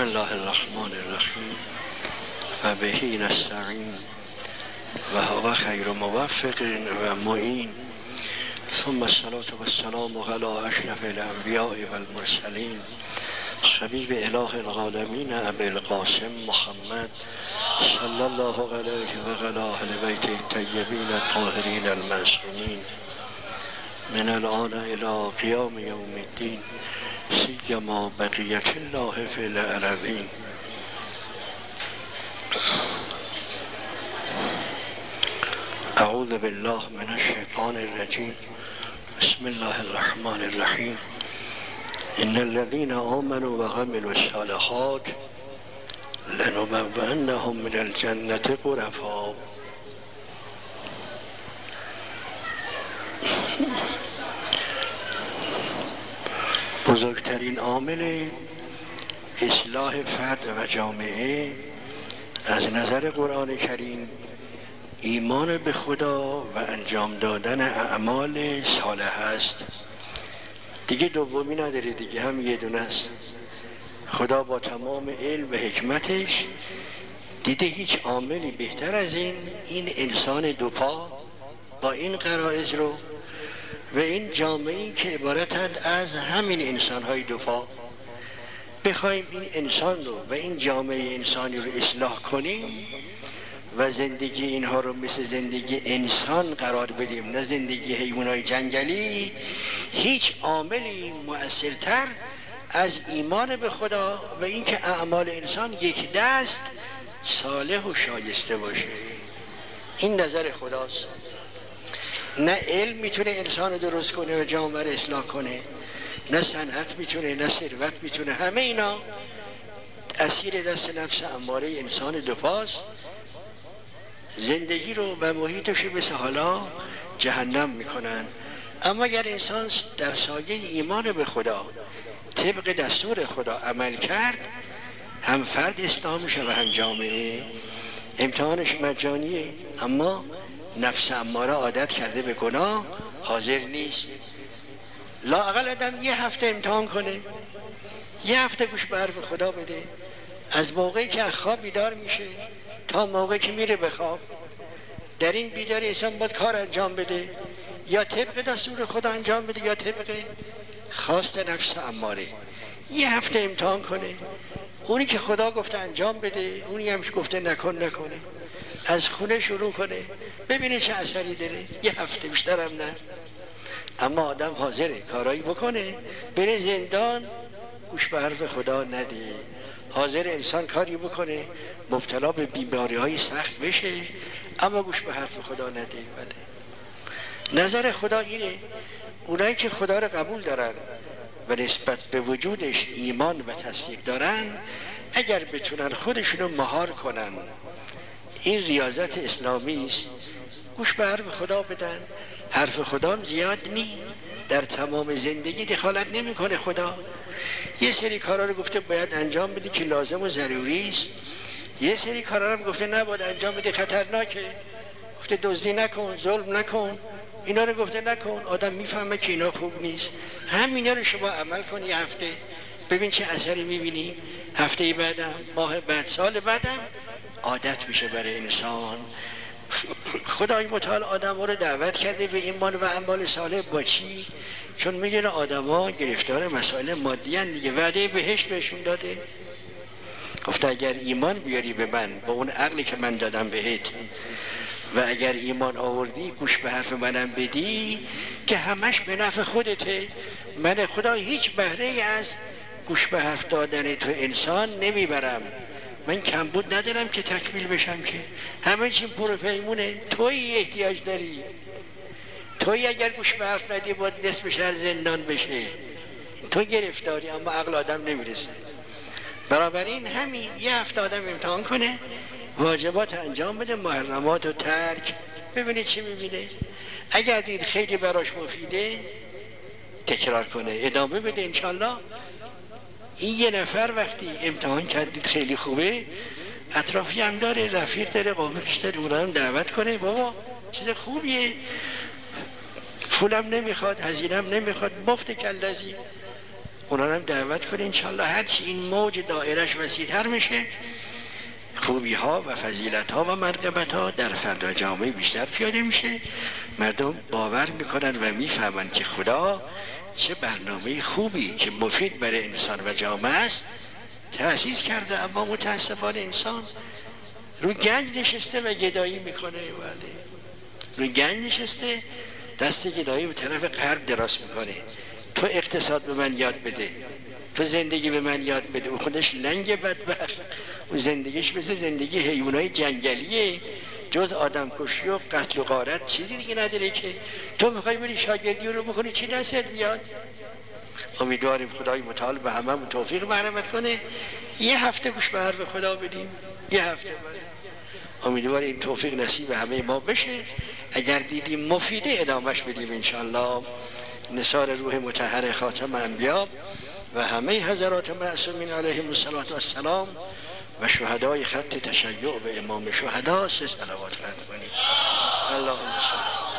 الله الرحمن الرحیم و بهی نستعین و هو خیر موفق و معین ثم الصلاة والسلام على أشرف الانبیاء والمرسلین حبیب اله العالمین ابی القاسم محمد صلی الله علیه و علی أهل بیت الطیبین الطاهرین المعصومین من الآن إلى قیام یوم الدین. سیما بقیت الله فی العربین اعوذ بالله من الشیطان الرجیم. بسم الله الرحمن الرحیم. ان الذين آمنوا وعملوا الصالحات لنبوئنهم من الجنة غرفا. بزرگترین عامل اصلاح فرد و جامعه از نظر قرآن کریم ایمان به خدا و انجام دادن اعمال صالح است. دیگه دومی نداره دیگه هم یه دونه است. خدا با تمام علم و حکمتش دیده هیچ عاملی بهتر از این این انسان دوپا با این قرائز رو و این جامعه که عبارتند از همین انسان های دوپا بخوایم این انسان رو و این جامعه انسانی رو اصلاح کنیم و زندگی اینها رو مثل زندگی انسان قرار بدیم نه زندگی حیوان های جنگلی. هیچ عاملی مؤثرتر از ایمان به خدا و اینکه اعمال انسان یک دست صالح و شایسته باشه. این نظر خداست. نه علم می‌تونه انسان درست کنه و جامعه رو اصلاح کنه نه صنعت می‌تونه نه ثروت می‌تونه. همه اینا اسیر دست نفس اماره انسان دوپاست. زندگی رو و محیطش مثل حالا جهنم می‌کنن. اما اگر انسان در سایه ایمان به خدا طبق دستور خدا عمل کرد هم فرد اسلام میشه و هم جامعه. امتحانش مجانیه. اما نفس اماره عادت کرده به گناه حاضر نیست. لاقل آدم یه هفته امتحان کنه. یه هفته گوش به حرف خدا بده. از موقعی که از خواب بیدار میشه تا موقعی که میره به خواب. در این بیداری انسان باید کار انجام بده. یا طبق دستور خدا انجام بده یا طبق خواست نفس اماره. یه هفته امتحان کنه. اونی که خدا گفته انجام بده اونی هم گفته نکن نکنه. از خونه شروع کنه. ببینه چه اثری داره. یه هفته بیشترم نه. اما آدم حاضره. کارایی بکنه. بره زندان. گوش به حرف خدا نده. حاضر انسان کاری بکنه. مبتلا به بیماری های سخت بشه. اما گوش به حرف خدا نده. بله. نظر خدا اینه. اونایی که خدا رو قبول دارن و نسبت به وجودش ایمان و تصدیق دارن اگر بتونن خودشونو مهار کنن این ریاضت اسلامی است. گوش به حرف خدا بدن. حرف خدا زیاد نی. در تمام زندگی دخالت نمی‌کنه خدا. یه سری کارا رو گفته باید انجام بدی که لازم و ضروری است. یه سری کارا رو گفته نباید انجام بدی خطرناکه. گفته دزدی نکن ظلم نکن. اینا رو گفته نکن. آدم می‌فهمه که اینا خوب نیست. همینا رو شما عمل کن یه هفته. ببین چه اثری می‌بینی. هفته بعدم ماه بعد سال بعدم. عادت میشه برای انسان. خدای متعال آدم رو دعوت کرده به ایمان و اعمال صالح با چی؟ چون میگه آدما گرفتار مسائل مادی هن دیگه. وعده بهش بهشون داده. گفته اگر ایمان بیاری به من با اون عقلی که من دادم بهت و اگر ایمان آوردی گوش به حرف منم بدی که همش به نفع خودته. من خدا هیچ بهره از گوش به حرف دادن تو انسان نمی‌برم. من کمبود ندارم که تکمیل بشم که. همه چی پر پیمونه. توی احتیاج داری. توی اگر گوش به حرف ندی باید نصف شهر زندان بشه. تو گرفتاری اما عقل آدم نمی‌رسه. این همین یه هفته آدم امتحان کنه واجبات انجام بده محرمات و ترک. ببینید چی می‌بینه. اگر دید خیلی براش مفیده تکرار کنه. ادامه بده انشالله. این یه نفر وقتی امتحان کردید خیلی خوبه اطرافی هم داره رفیق داره پیش داره اون هم دعوت کنه. بابا چیز خوبیه. پولم نمی‌خواد هزینم نمی‌خواد مفت کلزی اونا هم دعوت کنه انشالله هرچی این موج دایرش وسیعتر میشه. خوبی ها و فضیلت ها و مرقبت ها در فرد جامعه بیشتر پیاده میشه. مردم باور می‌کنن و می‌فهمن که خدا چه برنامه خوبی که مفید برای انسان و جامعه است. تأسیس کرده اما متاسفانه انسان رو گنج نشسته و گدایی می‌کنه. ولی رو گنج نشسته دست گدایی به طرف غرب دراز می‌کنه. تو اقتصاد به من یاد بده. تو زندگی به من یاد بده. او خودش لنگ بدبخت. و زندگیش مثل زندگی حیوانای جنگلیه. جز آدم کشی و قتل و غارت چیزی دیگه نداره که تو می‌خوای بری شاگردی رو بکنی چی دستت بیاد امیدواریم خدای متعال به همه توفیق مرحمت کنه. یه هفته گوش به حرف خدا بدیم. یه هفته. امیدوار این توفیق نصیب همه ما بشه. اگر دیدیم مفیده ادامش بدیم انشالله نصار روح متحر خاتم انبیا و همه حضرات معصومین علیهم السلام و شهدای خط تشیع به امام شهدا سه سلوات خط کنیم اللهم صل.